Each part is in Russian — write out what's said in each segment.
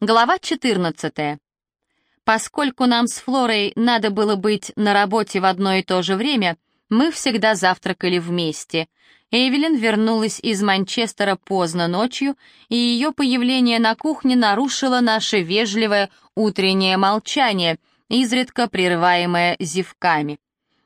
Глава 14. Поскольку нам с Флорой надо было быть на работе в одно и то же время, мы всегда завтракали вместе. Эвелин вернулась из Манчестера поздно ночью, и ее появление на кухне нарушило наше вежливое утреннее молчание, изредка прерываемое зевками.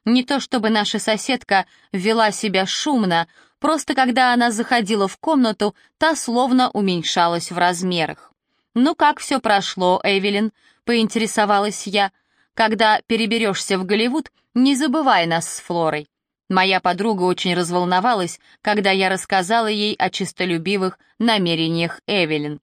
Не то чтобы наша соседка вела себя шумно, просто когда она заходила в комнату, та словно уменьшалась в размерах. «Ну как все прошло, Эвелин?» — поинтересовалась я. «Когда переберешься в Голливуд, не забывай нас с Флорой». Моя подруга очень разволновалась, когда я рассказала ей о честолюбивых намерениях Эвелин.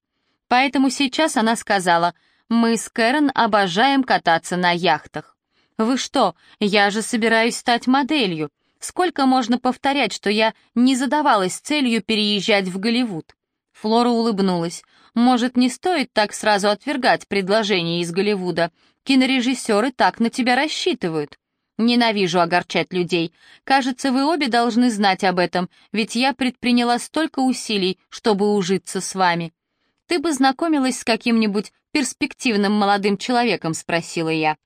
Поэтому сейчас она сказала, «Мы с Кэрон обожаем кататься на яхтах». «Вы что, я же собираюсь стать моделью. Сколько можно повторять, что я не задавалась целью переезжать в Голливуд?» Флора улыбнулась. «Может, не стоит так сразу отвергать предложение из Голливуда? Кинорежиссеры так на тебя рассчитывают». «Ненавижу огорчать людей. Кажется, вы обе должны знать об этом, ведь я предприняла столько усилий, чтобы ужиться с вами». «Ты бы знакомилась с каким-нибудь перспективным молодым человеком?» — спросила я.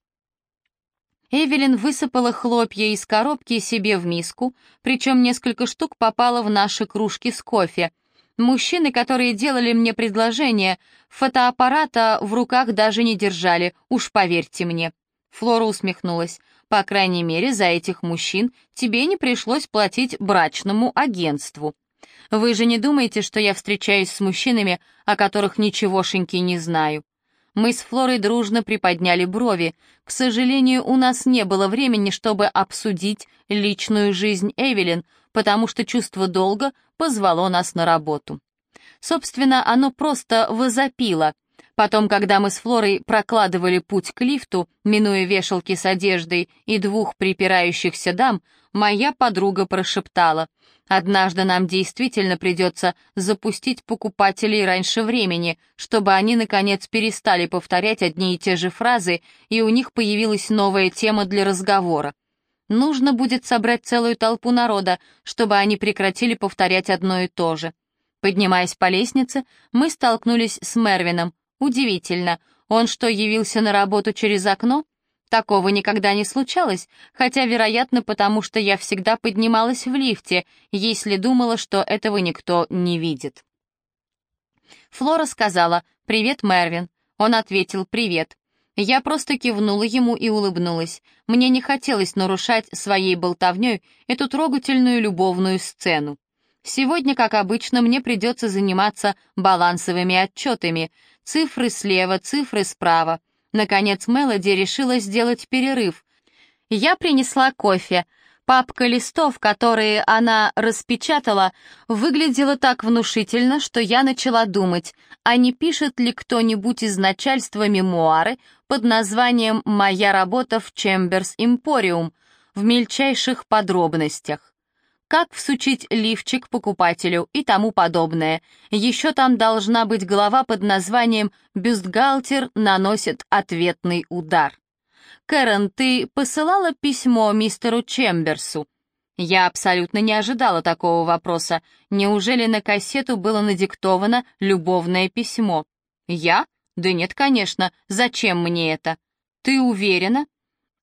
Эвелин высыпала хлопья из коробки себе в миску, причем несколько штук попало в наши кружки с кофе. Мужчины, которые делали мне предложение, фотоаппарата в руках даже не держали, уж поверьте мне. Флора усмехнулась. По крайней мере, за этих мужчин тебе не пришлось платить брачному агентству. Вы же не думаете, что я встречаюсь с мужчинами, о которых ничегошеньки не знаю? Мы с Флорой дружно приподняли брови. К сожалению, у нас не было времени, чтобы обсудить личную жизнь Эвелин, потому что чувство долга позвало нас на работу. Собственно, оно просто возопило. Потом, когда мы с Флорой прокладывали путь к лифту, минуя вешалки с одеждой и двух припирающихся дам, моя подруга прошептала. «Однажды нам действительно придется запустить покупателей раньше времени, чтобы они, наконец, перестали повторять одни и те же фразы, и у них появилась новая тема для разговора. Нужно будет собрать целую толпу народа, чтобы они прекратили повторять одно и то же. Поднимаясь по лестнице, мы столкнулись с Мервином. Удивительно, он что, явился на работу через окно? Такого никогда не случалось, хотя, вероятно, потому что я всегда поднималась в лифте, если думала, что этого никто не видит. Флора сказала «Привет, Мервин». Он ответил «Привет». Я просто кивнула ему и улыбнулась. Мне не хотелось нарушать своей болтовней эту трогательную любовную сцену. Сегодня, как обычно, мне придется заниматься балансовыми отчетами. Цифры слева, цифры справа. Наконец Мелоди решила сделать перерыв. Я принесла кофе — Папка листов, которые она распечатала, выглядела так внушительно, что я начала думать, а не пишет ли кто-нибудь из начальства мемуары под названием «Моя работа в Чемберс Импориум» в мельчайших подробностях. Как всучить лифчик покупателю и тому подобное. Еще там должна быть глава под названием «Бюстгальтер наносит ответный удар». «Кэрон, ты посылала письмо мистеру Чемберсу?» Я абсолютно не ожидала такого вопроса. Неужели на кассету было надиктовано любовное письмо? Я? Да нет, конечно. Зачем мне это? Ты уверена?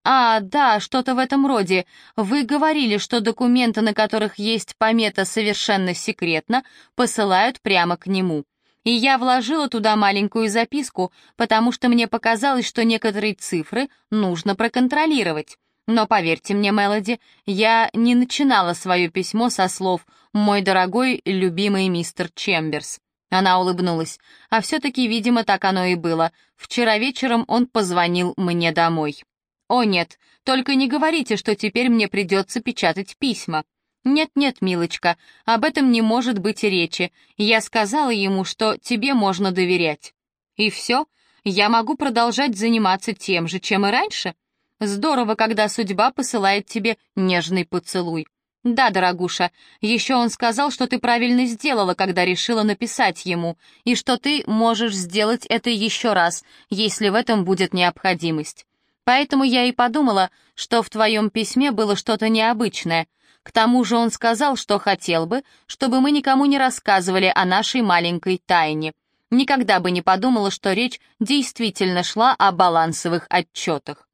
А, да, что-то в этом роде. Вы говорили, что документы, на которых есть помета совершенно секретно, посылают прямо к нему и я вложила туда маленькую записку, потому что мне показалось, что некоторые цифры нужно проконтролировать. Но поверьте мне, Мелоди, я не начинала свое письмо со слов «Мой дорогой, любимый мистер Чемберс». Она улыбнулась. А все-таки, видимо, так оно и было. Вчера вечером он позвонил мне домой. «О нет, только не говорите, что теперь мне придется печатать письма. «Нет-нет, милочка, об этом не может быть речи. Я сказала ему, что тебе можно доверять». «И все? Я могу продолжать заниматься тем же, чем и раньше?» «Здорово, когда судьба посылает тебе нежный поцелуй». «Да, дорогуша, еще он сказал, что ты правильно сделала, когда решила написать ему, и что ты можешь сделать это еще раз, если в этом будет необходимость. Поэтому я и подумала, что в твоем письме было что-то необычное, к тому же он сказал, что хотел бы, чтобы мы никому не рассказывали о нашей маленькой тайне. никогда бы не подумала, что речь действительно шла о балансовых отчетах.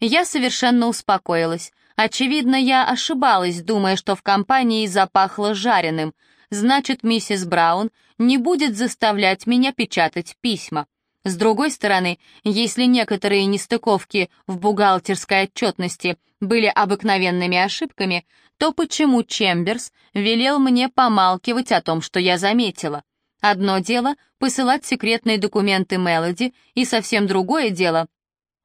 Я совершенно успокоилась. Очевидно, я ошибалась, думая, что в компании запахло жареным. Значит, миссис Браун не будет заставлять меня печатать письма. С другой стороны, если некоторые нестыковки в бухгалтерской отчетности были обыкновенными ошибками, то почему Чемберс велел мне помалкивать о том, что я заметила? Одно дело — посылать секретные документы Мелоди, и совсем другое дело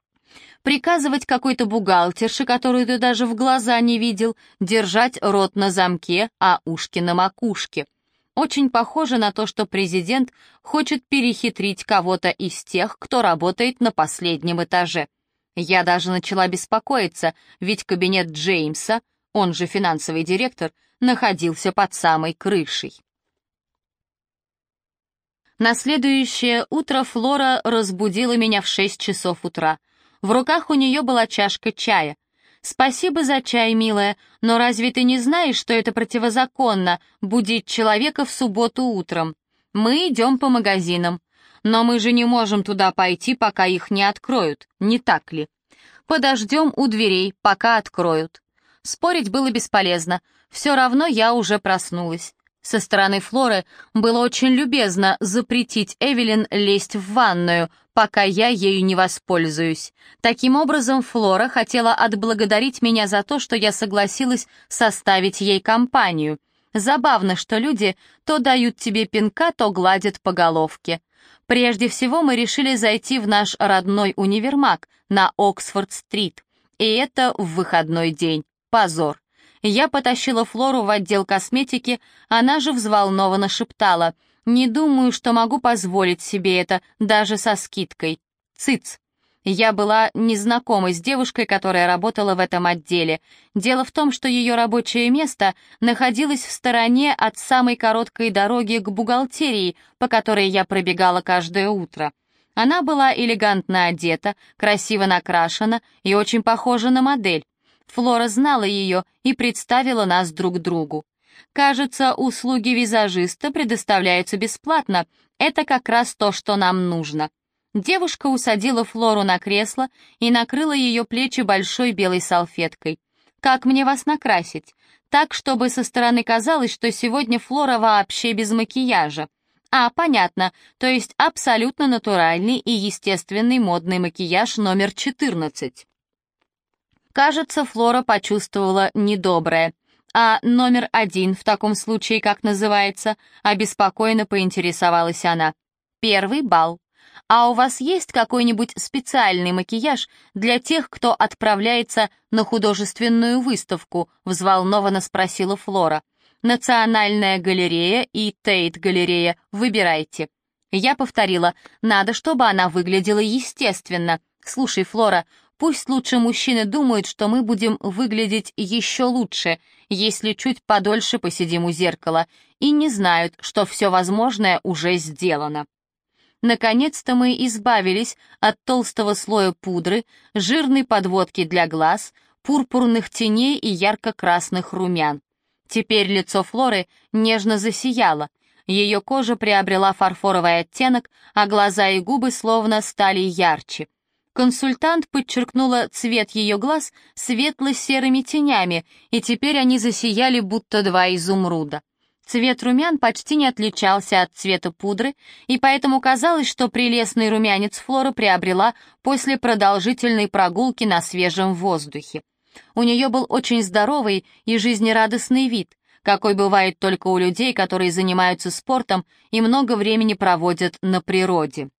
— приказывать какой-то бухгалтерше, которую ты даже в глаза не видел, держать рот на замке, а ушки на макушке. Очень похоже на то, что президент хочет перехитрить кого-то из тех, кто работает на последнем этаже. Я даже начала беспокоиться, ведь кабинет Джеймса, он же финансовый директор, находился под самой крышей. На следующее утро Флора разбудила меня в 6 часов утра. В руках у нее была чашка чая. «Спасибо за чай, милая, но разве ты не знаешь, что это противозаконно — будить человека в субботу утром? Мы идем по магазинам. Но мы же не можем туда пойти, пока их не откроют, не так ли? Подождем у дверей, пока откроют». Спорить было бесполезно, все равно я уже проснулась. Со стороны Флоры было очень любезно запретить Эвелин лезть в ванную, пока я ею не воспользуюсь. Таким образом, Флора хотела отблагодарить меня за то, что я согласилась составить ей компанию. Забавно, что люди то дают тебе пинка, то гладят по головке. Прежде всего мы решили зайти в наш родной универмаг на Оксфорд-стрит. И это в выходной день. Позор. Я потащила Флору в отдел косметики, она же взволнованно шептала. «Не думаю, что могу позволить себе это, даже со скидкой. Цыц!» Я была незнакома с девушкой, которая работала в этом отделе. Дело в том, что ее рабочее место находилось в стороне от самой короткой дороги к бухгалтерии, по которой я пробегала каждое утро. Она была элегантно одета, красиво накрашена и очень похожа на модель. Флора знала ее и представила нас друг другу. Кажется, услуги визажиста предоставляются бесплатно. Это как раз то, что нам нужно. Девушка усадила Флору на кресло и накрыла ее плечи большой белой салфеткой. «Как мне вас накрасить? Так, чтобы со стороны казалось, что сегодня Флора вообще без макияжа». «А, понятно, то есть абсолютно натуральный и естественный модный макияж номер 14». Кажется, Флора почувствовала недоброе. «А номер один в таком случае как называется?» — обеспокоенно поинтересовалась она. «Первый бал. А у вас есть какой-нибудь специальный макияж для тех, кто отправляется на художественную выставку?» — взволнованно спросила Флора. «Национальная галерея и Тейт-галерея. Выбирайте». Я повторила, надо, чтобы она выглядела естественно. «Слушай, Флора, Пусть лучше мужчины думают, что мы будем выглядеть еще лучше, если чуть подольше посидим у зеркала, и не знают, что все возможное уже сделано. Наконец-то мы избавились от толстого слоя пудры, жирной подводки для глаз, пурпурных теней и ярко-красных румян. Теперь лицо Флоры нежно засияло, ее кожа приобрела фарфоровый оттенок, а глаза и губы словно стали ярче — Консультант подчеркнула цвет ее глаз светло-серыми тенями, и теперь они засияли, будто два изумруда. Цвет румян почти не отличался от цвета пудры, и поэтому казалось, что прелестный румянец Флора приобрела после продолжительной прогулки на свежем воздухе. У нее был очень здоровый и жизнерадостный вид, какой бывает только у людей, которые занимаются спортом и много времени проводят на природе.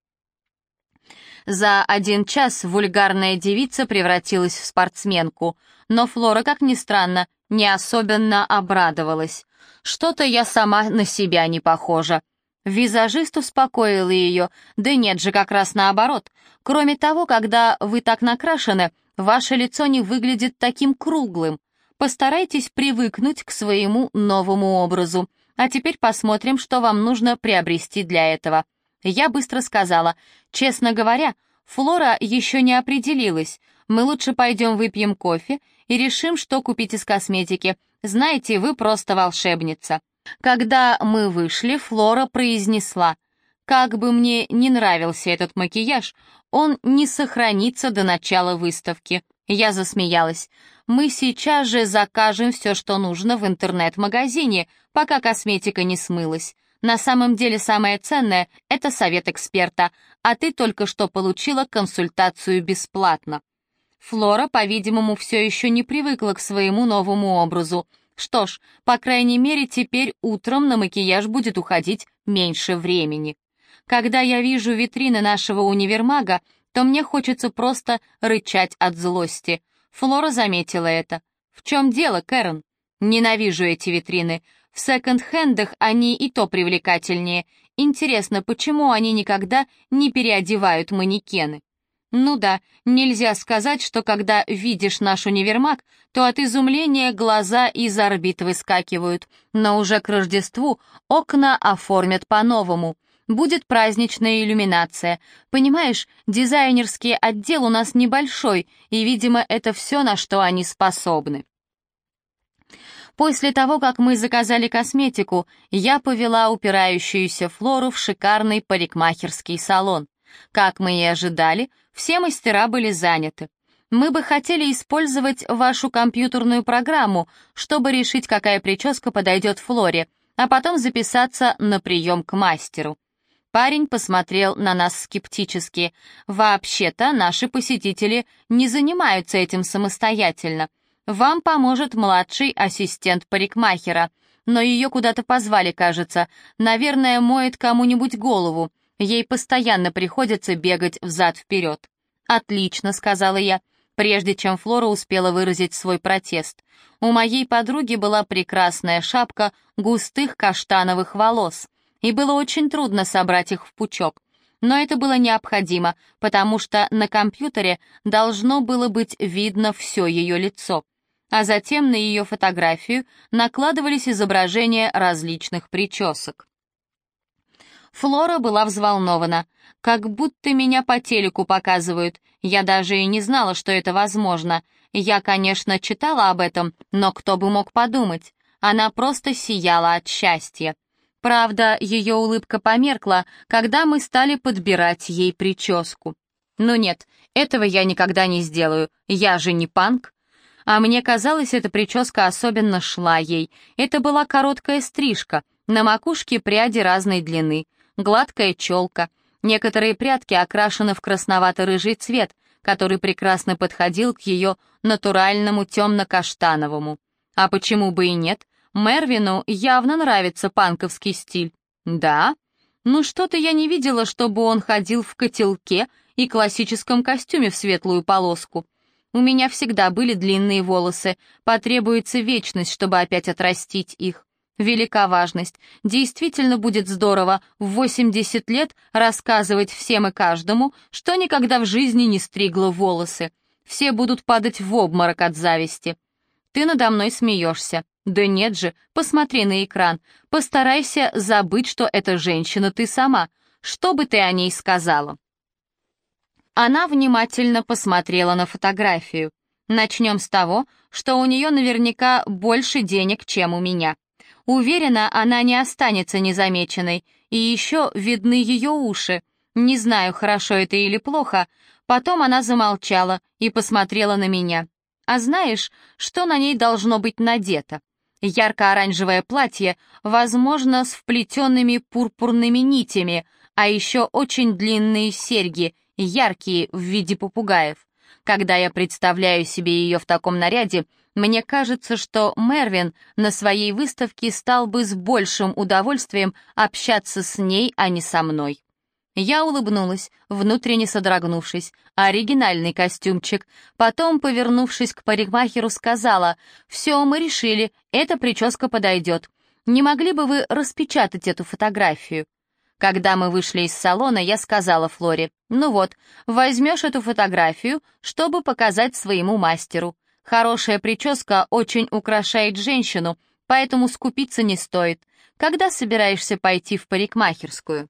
За один час вульгарная девица превратилась в спортсменку, но Флора, как ни странно, не особенно обрадовалась. Что-то я сама на себя не похожа. Визажист успокоил ее, да нет же, как раз наоборот. Кроме того, когда вы так накрашены, ваше лицо не выглядит таким круглым. Постарайтесь привыкнуть к своему новому образу. А теперь посмотрим, что вам нужно приобрести для этого. Я быстро сказала, честно говоря, Флора еще не определилась. Мы лучше пойдем выпьем кофе и решим, что купить из косметики. Знаете, вы просто волшебница. Когда мы вышли, Флора произнесла, Как бы мне не нравился этот макияж, он не сохранится до начала выставки. Я засмеялась. Мы сейчас же закажем все, что нужно в интернет-магазине, пока косметика не смылась. На самом деле самое ценное — это совет эксперта, а ты только что получила консультацию бесплатно. Флора, по-видимому, все еще не привыкла к своему новому образу. Что ж, по крайней мере, теперь утром на макияж будет уходить меньше времени. Когда я вижу витрины нашего универмага, то мне хочется просто рычать от злости. Флора заметила это. «В чем дело, Кэрон?» «Ненавижу эти витрины. В секонд-хендах они и то привлекательнее. Интересно, почему они никогда не переодевают манекены?» Ну да, нельзя сказать, что когда видишь наш универмаг, то от изумления глаза из орбит выскакивают, но уже к Рождеству окна оформят по-новому. Будет праздничная иллюминация. Понимаешь, дизайнерский отдел у нас небольшой, и, видимо, это все, на что они способны. После того, как мы заказали косметику, я повела упирающуюся Флору в шикарный парикмахерский салон. Как мы и ожидали, все мастера были заняты. Мы бы хотели использовать вашу компьютерную программу, чтобы решить, какая прическа подойдет Флоре, а потом записаться на прием к мастеру. Парень посмотрел на нас скептически. «Вообще-то наши посетители не занимаются этим самостоятельно. Вам поможет младший ассистент парикмахера. Но ее куда-то позвали, кажется. Наверное, моет кому-нибудь голову. Ей постоянно приходится бегать взад-вперед. «Отлично», — сказала я, прежде чем Флора успела выразить свой протест. У моей подруги была прекрасная шапка густых каштановых волос, и было очень трудно собрать их в пучок. Но это было необходимо, потому что на компьютере должно было быть видно все ее лицо. А затем на ее фотографию накладывались изображения различных причесок. Флора была взволнована. «Как будто меня по телеку показывают. Я даже и не знала, что это возможно. Я, конечно, читала об этом, но кто бы мог подумать? Она просто сияла от счастья. Правда, ее улыбка померкла, когда мы стали подбирать ей прическу. Ну нет, этого я никогда не сделаю, я же не панк. А мне казалось, эта прическа особенно шла ей. Это была короткая стрижка, на макушке пряди разной длины гладкая челка. Некоторые прядки окрашены в красновато-рыжий цвет, который прекрасно подходил к ее натуральному темно-каштановому. А почему бы и нет? Мервину явно нравится панковский стиль. Да? Ну что-то я не видела, чтобы он ходил в котелке и классическом костюме в светлую полоску. У меня всегда были длинные волосы, потребуется вечность, чтобы опять отрастить их. Велика важность. Действительно будет здорово в 80 лет рассказывать всем и каждому, что никогда в жизни не стригла волосы. Все будут падать в обморок от зависти. Ты надо мной смеешься. Да нет же, посмотри на экран. Постарайся забыть, что эта женщина ты сама. Что бы ты о ней сказала? Она внимательно посмотрела на фотографию. Начнем с того, что у нее наверняка больше денег, чем у меня. Уверена, она не останется незамеченной, и еще видны ее уши. Не знаю, хорошо это или плохо. Потом она замолчала и посмотрела на меня. А знаешь, что на ней должно быть надето? Ярко-оранжевое платье, возможно, с вплетенными пурпурными нитями, а еще очень длинные серьги, яркие в виде попугаев. Когда я представляю себе ее в таком наряде, мне кажется, что Мервин на своей выставке стал бы с большим удовольствием общаться с ней, а не со мной. Я улыбнулась, внутренне содрогнувшись. Оригинальный костюмчик. Потом, повернувшись к парикмахеру, сказала, «Все, мы решили, эта прическа подойдет. Не могли бы вы распечатать эту фотографию?» Когда мы вышли из салона, я сказала Флоре, «Ну вот, возьмешь эту фотографию, чтобы показать своему мастеру. Хорошая прическа очень украшает женщину, поэтому скупиться не стоит. Когда собираешься пойти в парикмахерскую?»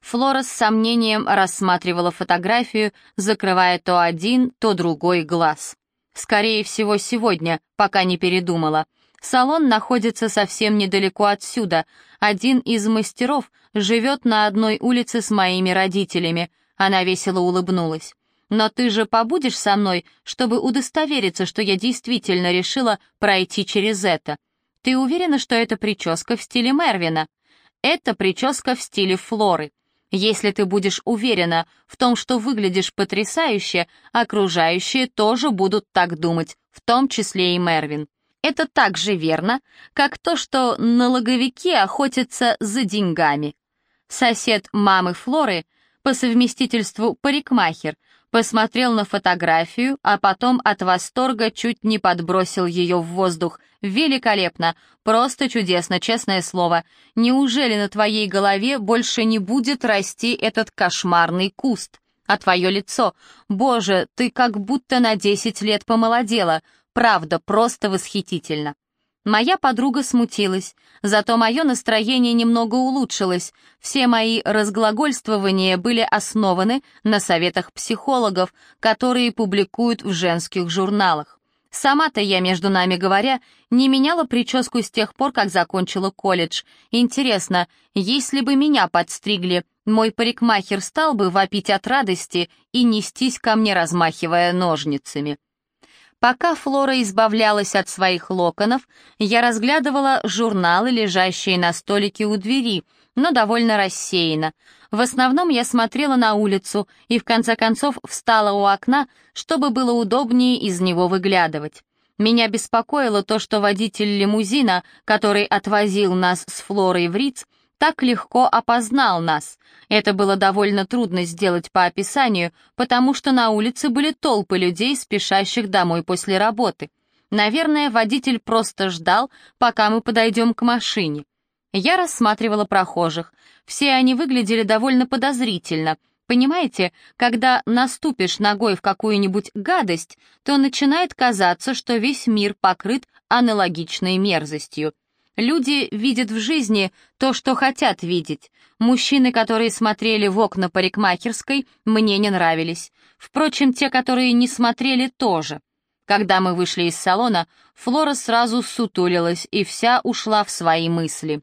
Флора с сомнением рассматривала фотографию, закрывая то один, то другой глаз. «Скорее всего, сегодня, пока не передумала. Салон находится совсем недалеко отсюда. Один из мастеров живет на одной улице с моими родителями. Она весело улыбнулась. Но ты же побудешь со мной, чтобы удостовериться, что я действительно решила пройти через это. Ты уверена, что это прическа в стиле Мервина? Это прическа в стиле Флоры. Если ты будешь уверена в том, что выглядишь потрясающе, окружающие тоже будут так думать, в том числе и Мервин. Это так же верно, как то, что налоговики охотятся за деньгами. Сосед мамы Флоры, по совместительству парикмахер, посмотрел на фотографию, а потом от восторга чуть не подбросил ее в воздух. Великолепно, просто чудесно, честное слово. Неужели на твоей голове больше не будет расти этот кошмарный куст? А твое лицо? Боже, ты как будто на десять лет помолодела. Правда, просто восхитительно. Моя подруга смутилась, зато мое настроение немного улучшилось. Все мои разглагольствования были основаны на советах психологов, которые публикуют в женских журналах. Сама-то я, между нами говоря, не меняла прическу с тех пор, как закончила колледж. Интересно, если бы меня подстригли, мой парикмахер стал бы вопить от радости и нестись ко мне, размахивая ножницами. Пока Флора избавлялась от своих локонов, я разглядывала журналы, лежащие на столике у двери, но довольно рассеянно. В основном я смотрела на улицу и в конце концов встала у окна, чтобы было удобнее из него выглядывать. Меня беспокоило то, что водитель лимузина, который отвозил нас с Флорой в Риц, так легко опознал нас. Это было довольно трудно сделать по описанию, потому что на улице были толпы людей, спешащих домой после работы. Наверное, водитель просто ждал, пока мы подойдем к машине. Я рассматривала прохожих. Все они выглядели довольно подозрительно. Понимаете, когда наступишь ногой в какую-нибудь гадость, то начинает казаться, что весь мир покрыт аналогичной мерзостью. Люди видят в жизни то, что хотят видеть. Мужчины, которые смотрели в окна парикмахерской, мне не нравились. Впрочем, те, которые не смотрели, тоже. Когда мы вышли из салона, Флора сразу сутулилась и вся ушла в свои мысли.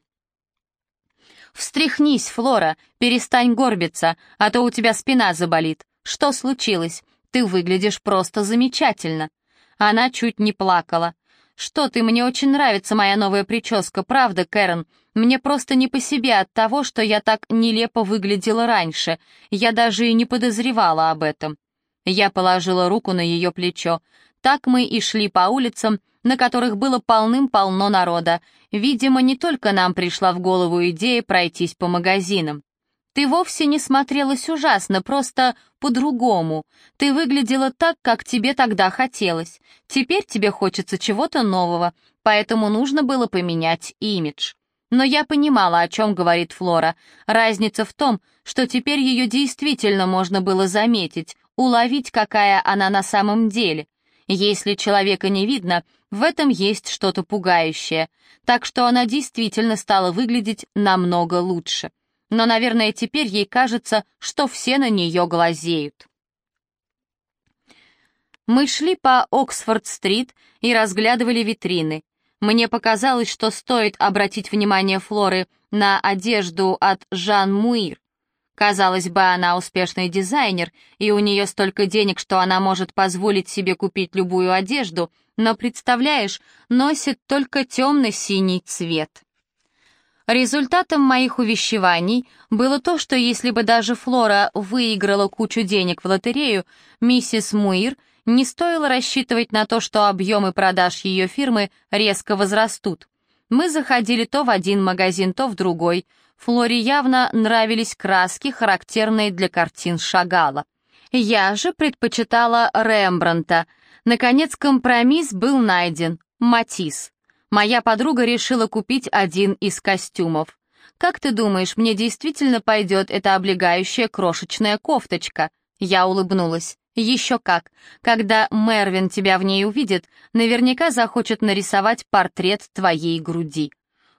«Встряхнись, Флора, перестань горбиться, а то у тебя спина заболит. Что случилось? Ты выглядишь просто замечательно». Она чуть не плакала. «Что ты, мне очень нравится моя новая прическа, правда, Кэрон? Мне просто не по себе от того, что я так нелепо выглядела раньше. Я даже и не подозревала об этом». Я положила руку на ее плечо. Так мы и шли по улицам, на которых было полным-полно народа. Видимо, не только нам пришла в голову идея пройтись по магазинам. Ты вовсе не смотрелась ужасно, просто по-другому. Ты выглядела так, как тебе тогда хотелось. Теперь тебе хочется чего-то нового, поэтому нужно было поменять имидж. Но я понимала, о чем говорит Флора. Разница в том, что теперь ее действительно можно было заметить, уловить, какая она на самом деле. Если человека не видно, в этом есть что-то пугающее, так что она действительно стала выглядеть намного лучше но, наверное, теперь ей кажется, что все на нее глазеют. Мы шли по Оксфорд-стрит и разглядывали витрины. Мне показалось, что стоит обратить внимание Флоры на одежду от Жан Муир. Казалось бы, она успешный дизайнер, и у нее столько денег, что она может позволить себе купить любую одежду, но, представляешь, носит только темно-синий цвет. Результатом моих увещеваний было то, что если бы даже Флора выиграла кучу денег в лотерею, миссис Муир не стоило рассчитывать на то, что объемы продаж ее фирмы резко возрастут. Мы заходили то в один магазин, то в другой. Флоре явно нравились краски, характерные для картин Шагала. Я же предпочитала Рембранта. Наконец компромисс был найден — Матисс. Моя подруга решила купить один из костюмов. «Как ты думаешь, мне действительно пойдет эта облегающая крошечная кофточка?» Я улыбнулась. «Еще как. Когда Мервин тебя в ней увидит, наверняка захочет нарисовать портрет твоей груди».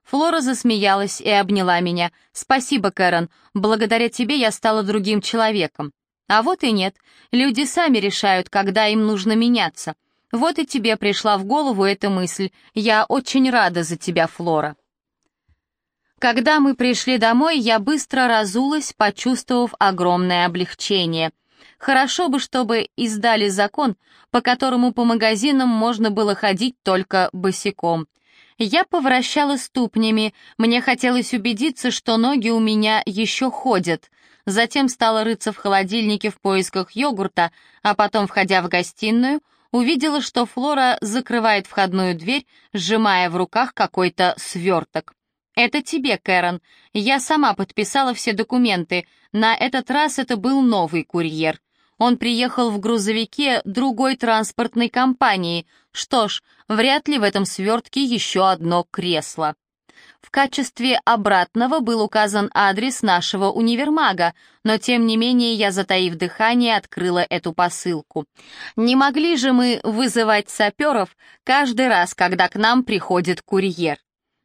Флора засмеялась и обняла меня. «Спасибо, Кэрон. Благодаря тебе я стала другим человеком». А вот и нет. Люди сами решают, когда им нужно меняться. Вот и тебе пришла в голову эта мысль. Я очень рада за тебя, Флора. Когда мы пришли домой, я быстро разулась, почувствовав огромное облегчение. Хорошо бы, чтобы издали закон, по которому по магазинам можно было ходить только босиком. Я повращала ступнями, мне хотелось убедиться, что ноги у меня еще ходят. Затем стала рыться в холодильнике в поисках йогурта, а потом, входя в гостиную, увидела, что Флора закрывает входную дверь, сжимая в руках какой-то сверток. «Это тебе, Кэрон. Я сама подписала все документы. На этот раз это был новый курьер. Он приехал в грузовике другой транспортной компании. Что ж, вряд ли в этом свертке еще одно кресло». В качестве обратного был указан адрес нашего универмага, но тем не менее я, затаив дыхание, открыла эту посылку. Не могли же мы вызывать саперов каждый раз, когда к нам приходит курьер?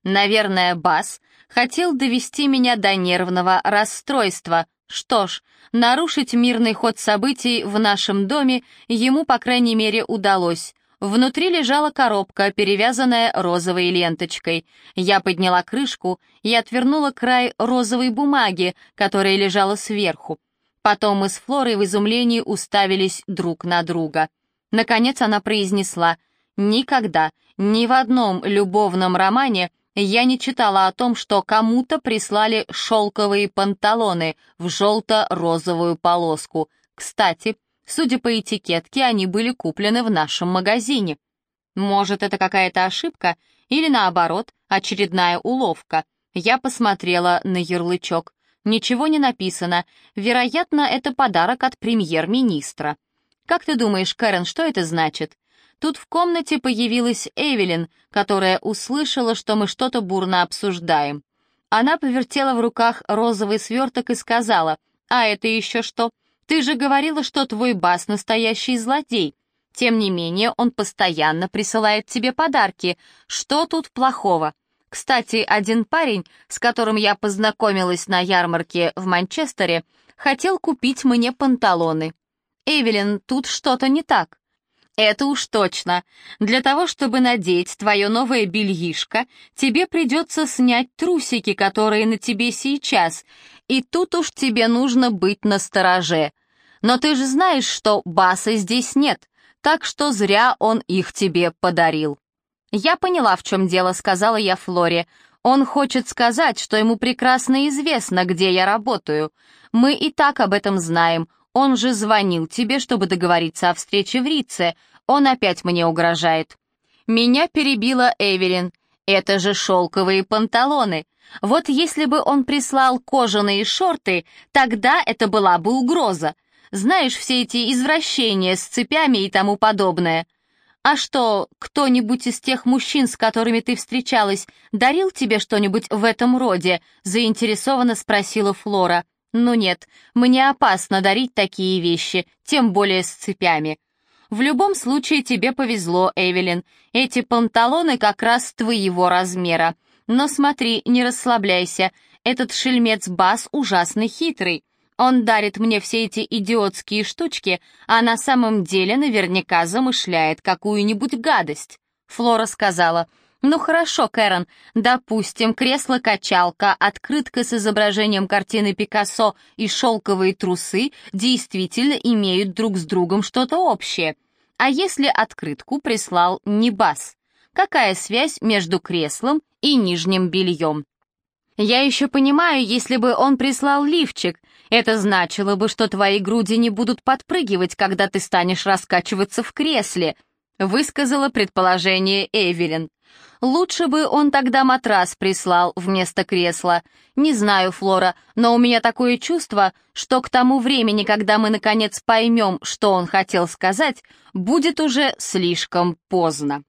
Наверное, Бас хотел довести меня до нервного расстройства. Что ж, нарушить мирный ход событий в нашем доме ему, по крайней мере, удалось. Внутри лежала коробка, перевязанная розовой ленточкой. Я подняла крышку и отвернула край розовой бумаги, которая лежала сверху. Потом мы с Флорой в изумлении уставились друг на друга. Наконец она произнесла «Никогда, ни в одном любовном романе я не читала о том, что кому-то прислали шелковые панталоны в желто-розовую полоску. Кстати, судя по этикетке, они были куплены в нашем магазине. Может, это какая-то ошибка или, наоборот, очередная уловка. Я посмотрела на ярлычок. Ничего не написано. Вероятно, это подарок от премьер-министра. Как ты думаешь, Кэрен, что это значит? Тут в комнате появилась Эвелин, которая услышала, что мы что-то бурно обсуждаем. Она повертела в руках розовый сверток и сказала, «А это еще что? Ты же говорила, что твой бас настоящий злодей. Тем не менее, он постоянно присылает тебе подарки. Что тут плохого?» Кстати, один парень, с которым я познакомилась на ярмарке в Манчестере, хотел купить мне панталоны. «Эвелин, тут что-то не так». Это уж точно. Для того, чтобы надеть твое новое бельишко, тебе придется снять трусики, которые на тебе сейчас, и тут уж тебе нужно быть настороже. Но ты же знаешь, что баса здесь нет, так что зря он их тебе подарил. «Я поняла, в чем дело», — сказала я Флоре. «Он хочет сказать, что ему прекрасно известно, где я работаю. Мы и так об этом знаем. Он же звонил тебе, чтобы договориться о встрече в Рице. Он опять мне угрожает. Меня перебила Эвелин. Это же шелковые панталоны. Вот если бы он прислал кожаные шорты, тогда это была бы угроза. Знаешь, все эти извращения с цепями и тому подобное. А что, кто-нибудь из тех мужчин, с которыми ты встречалась, дарил тебе что-нибудь в этом роде? Заинтересованно спросила Флора. Ну нет, мне опасно дарить такие вещи, тем более с цепями. В любом случае тебе повезло, Эвелин. Эти панталоны как раз твоего размера. Но смотри, не расслабляйся. Этот шельмец Бас ужасно хитрый. Он дарит мне все эти идиотские штучки, а на самом деле наверняка замышляет какую-нибудь гадость. Флора сказала — ну хорошо, Кэрон, допустим, кресло-качалка, открытка с изображением картины Пикассо и шелковые трусы действительно имеют друг с другом что-то общее. А если открытку прислал не бас? Какая связь между креслом и нижним бельем? Я еще понимаю, если бы он прислал лифчик. Это значило бы, что твои груди не будут подпрыгивать, когда ты станешь раскачиваться в кресле, высказала предположение Эвелин. Лучше бы он тогда матрас прислал вместо кресла. Не знаю, Флора, но у меня такое чувство, что к тому времени, когда мы наконец поймем, что он хотел сказать, будет уже слишком поздно.